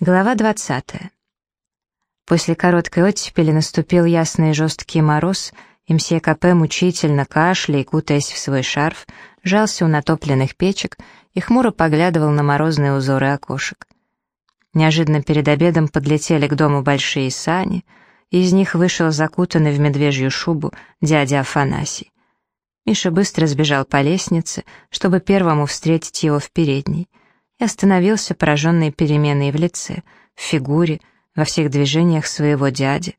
Глава 20. После короткой оттепели наступил ясный жесткий мороз, и мсье Капе мучительно кашляя и кутаясь в свой шарф, жался у натопленных печек и хмуро поглядывал на морозные узоры окошек. Неожиданно перед обедом подлетели к дому большие сани, и из них вышел закутанный в медвежью шубу дядя Афанасий. Миша быстро сбежал по лестнице, чтобы первому встретить его в передней — и остановился, пораженный переменой в лице, в фигуре, во всех движениях своего дяди.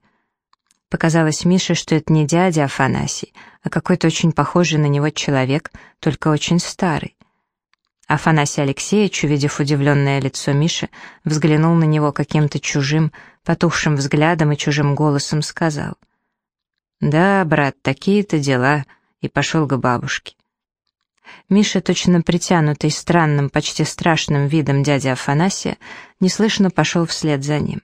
Показалось Мише, что это не дядя Афанасий, а какой-то очень похожий на него человек, только очень старый. Афанасий Алексеевич, увидев удивленное лицо Миши, взглянул на него каким-то чужим, потухшим взглядом и чужим голосом сказал. «Да, брат, такие-то дела», и пошел к бабушке. Миша, точно притянутый странным, почти страшным видом дяди Афанасия, неслышно пошел вслед за ним.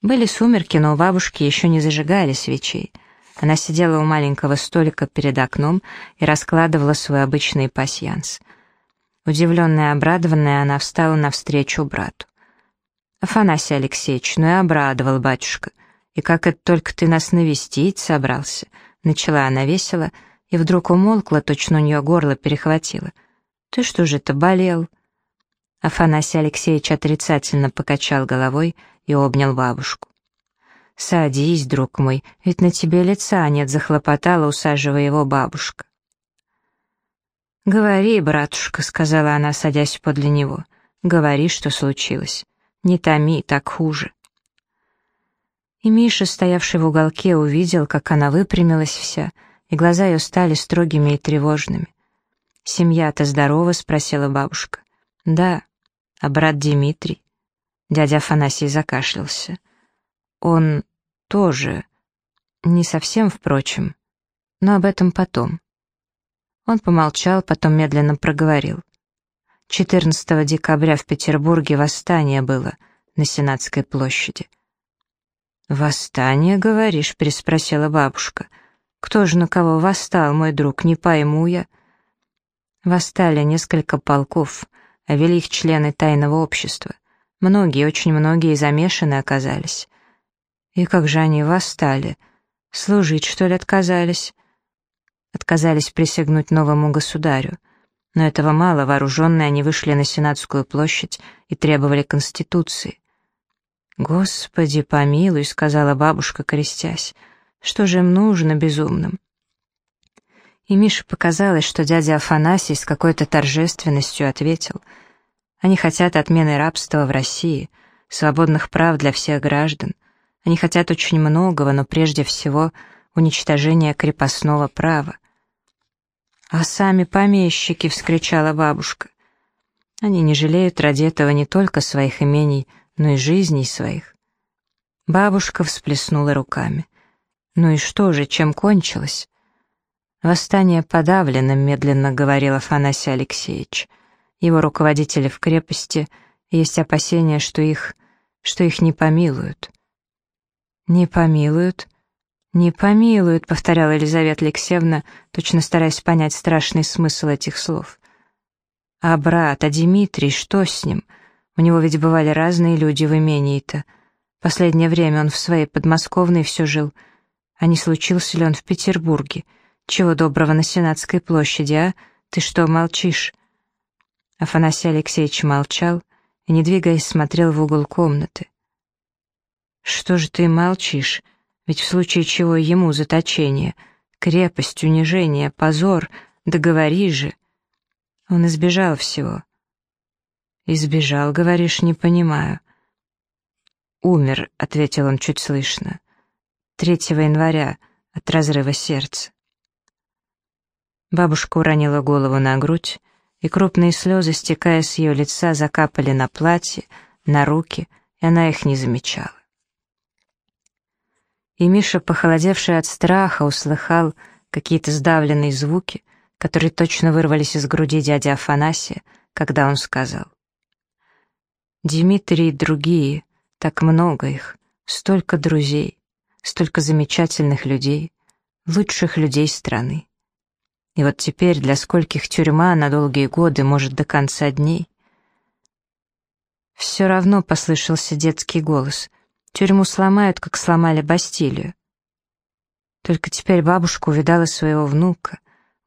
Были сумерки, но у бабушки еще не зажигали свечей. Она сидела у маленького столика перед окном и раскладывала свой обычный пасьянс. Удивленная и обрадованная, она встала навстречу брату. «Афанасий Алексеевич, ну и обрадовал батюшка. И как это только ты нас навестить собрался?» Начала она весело — и вдруг умолкла, точно у нее горло перехватило. «Ты что же это, болел?» Афанасий Алексеевич отрицательно покачал головой и обнял бабушку. «Садись, друг мой, ведь на тебе лица нет», — захлопотала, усаживая его бабушка. «Говори, братушка», — сказала она, садясь подле него. «Говори, что случилось. Не томи, так хуже». И Миша, стоявший в уголке, увидел, как она выпрямилась вся — и глаза ее стали строгими и тревожными. «Семья-то здорова?» — спросила бабушка. «Да. А брат Дмитрий?» Дядя Афанасий закашлялся. «Он тоже. Не совсем, впрочем. Но об этом потом». Он помолчал, потом медленно проговорил. 14 декабря в Петербурге восстание было на Сенатской площади. «Восстание, говоришь?» — переспросила бабушка. Кто же на кого восстал, мой друг, не пойму я. Восстали несколько полков, а вели их члены тайного общества. Многие, очень многие замешаны оказались. И как же они восстали? Служить, что ли, отказались? Отказались присягнуть новому государю. Но этого мало, вооруженные они вышли на Сенатскую площадь и требовали Конституции. «Господи, помилуй», — сказала бабушка, крестясь, — что же им нужно безумным? И Мише показалось, что дядя Афанасий с какой-то торжественностью ответил. Они хотят отмены рабства в России, свободных прав для всех граждан. Они хотят очень многого, но прежде всего уничтожения крепостного права. «А сами помещики!» — вскричала бабушка. «Они не жалеют ради этого не только своих имений, но и жизней своих». Бабушка всплеснула руками. Ну и что же, чем кончилось? Восстание подавлено, медленно говорил Афанасий Алексеевич. Его руководители в крепости, есть опасения, что их, что их не помилуют. Не помилуют? Не помилуют, повторяла Елизавета Алексеевна, точно стараясь понять страшный смысл этих слов. А брат, а Дмитрий, что с ним? У него ведь бывали разные люди в имении-то. Последнее время он в своей подмосковной все жил — а не случился ли он в Петербурге? Чего доброго на Сенатской площади, а? Ты что, молчишь?» Афанасий Алексеевич молчал и, не двигаясь, смотрел в угол комнаты. «Что же ты молчишь? Ведь в случае чего ему заточение, крепость, унижение, позор, договори же!» Он избежал всего. «Избежал, говоришь, не понимаю». «Умер», — ответил он чуть слышно. 3 января от разрыва сердца. Бабушка уронила голову на грудь, и крупные слезы, стекая с ее лица, закапали на платье, на руки, и она их не замечала. И Миша, похолодевший от страха, услыхал какие-то сдавленные звуки, которые точно вырвались из груди дяди Афанасия, когда он сказал. «Дмитрий и другие, так много их, столько друзей столько замечательных людей, лучших людей страны. И вот теперь для скольких тюрьма на долгие годы, может, до конца дней. Все равно послышался детский голос. Тюрьму сломают, как сломали Бастилию. Только теперь бабушка увидала своего внука.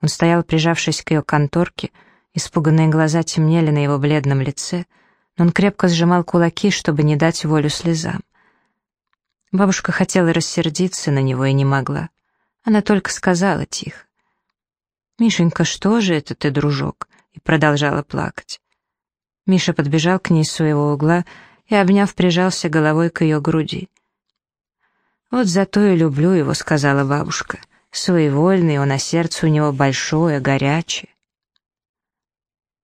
Он стоял, прижавшись к ее конторке, испуганные глаза темнели на его бледном лице, но он крепко сжимал кулаки, чтобы не дать волю слезам. Бабушка хотела рассердиться на него и не могла. Она только сказала тихо. «Мишенька, что же это ты, дружок?» и продолжала плакать. Миша подбежал к ней из своего угла и, обняв, прижался головой к ее груди. «Вот зато и люблю его», — сказала бабушка. «Своевольный, он, а сердце у него большое, горячее».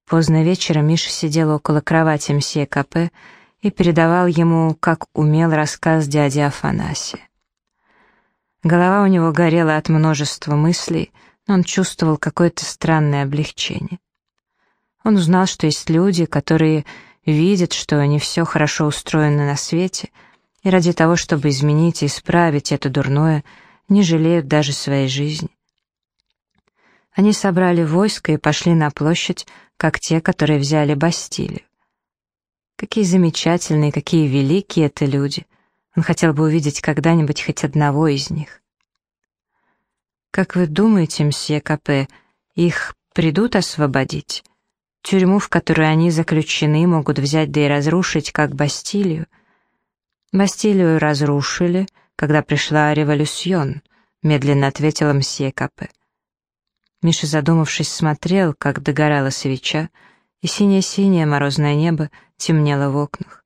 Поздно вечером Миша сидел около кровати мсье Капе и передавал ему, как умел, рассказ дяди Афанасия. Голова у него горела от множества мыслей, но он чувствовал какое-то странное облегчение. Он узнал, что есть люди, которые видят, что не все хорошо устроено на свете — и ради того, чтобы изменить и исправить это дурное, не жалеют даже своей жизни. Они собрали войско и пошли на площадь, как те, которые взяли Бастилию. Какие замечательные, какие великие это люди. Он хотел бы увидеть когда-нибудь хоть одного из них. Как вы думаете, мсье Капе, их придут освободить? Тюрьму, в которую они заключены, могут взять да и разрушить, как Бастилию. «Бастилию разрушили, когда пришла революцион», — медленно ответила мсье Капе. Миша, задумавшись, смотрел, как догорала свеча, и синее-синее морозное небо темнело в окнах.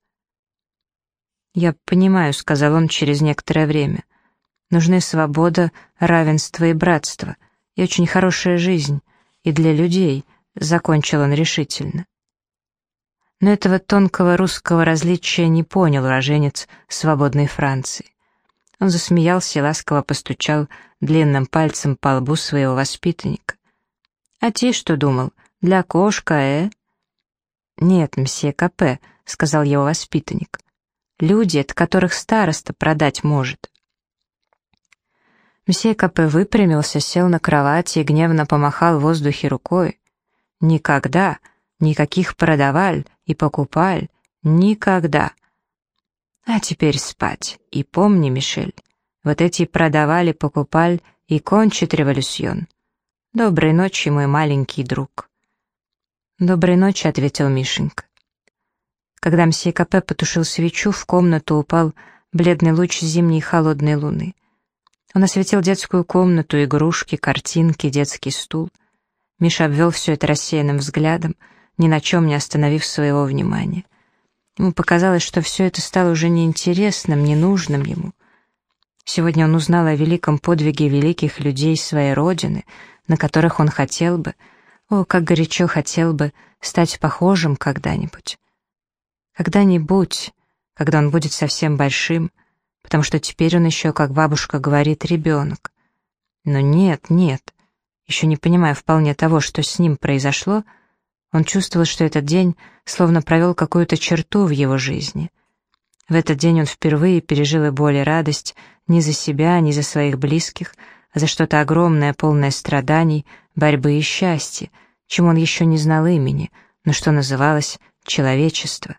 «Я понимаю», — сказал он через некоторое время. «Нужны свобода, равенство и братство, и очень хорошая жизнь, и для людей», — закончил он решительно. Но этого тонкого русского различия не понял уроженец свободной Франции. Он засмеялся и ласково постучал длинным пальцем по лбу своего воспитанника. «А ты что думал? Для кошка, э?» «Нет, мсье Капе», — сказал его воспитанник. «Люди, от которых староста продать может». Мсье Капе выпрямился, сел на кровати и гневно помахал в воздухе рукой. «Никогда, никаких продаваль, и покупаль. Никогда. А теперь спать. И помни, Мишель, вот эти продавали, покупаль и кончит революцион. Доброй ночи, мой маленький друг. Доброй ночи, ответил Мишенька. Когда мсье Капе потушил свечу, в комнату упал бледный луч зимней холодной луны. Он осветил детскую комнату, игрушки, картинки, детский стул. Миша обвел все это рассеянным взглядом — ни на чем не остановив своего внимания. Ему показалось, что все это стало уже неинтересным, ненужным ему. Сегодня он узнал о великом подвиге великих людей своей родины, на которых он хотел бы, о, как горячо хотел бы стать похожим когда-нибудь. Когда-нибудь, когда он будет совсем большим, потому что теперь он еще, как бабушка говорит, ребенок. Но нет, нет, еще не понимая вполне того, что с ним произошло, — он чувствовал, что этот день словно провел какую-то черту в его жизни. В этот день он впервые пережил и боль и радость не за себя, не за своих близких, а за что-то огромное, полное страданий, борьбы и счастья, чему он еще не знал имени, но что называлось человечество.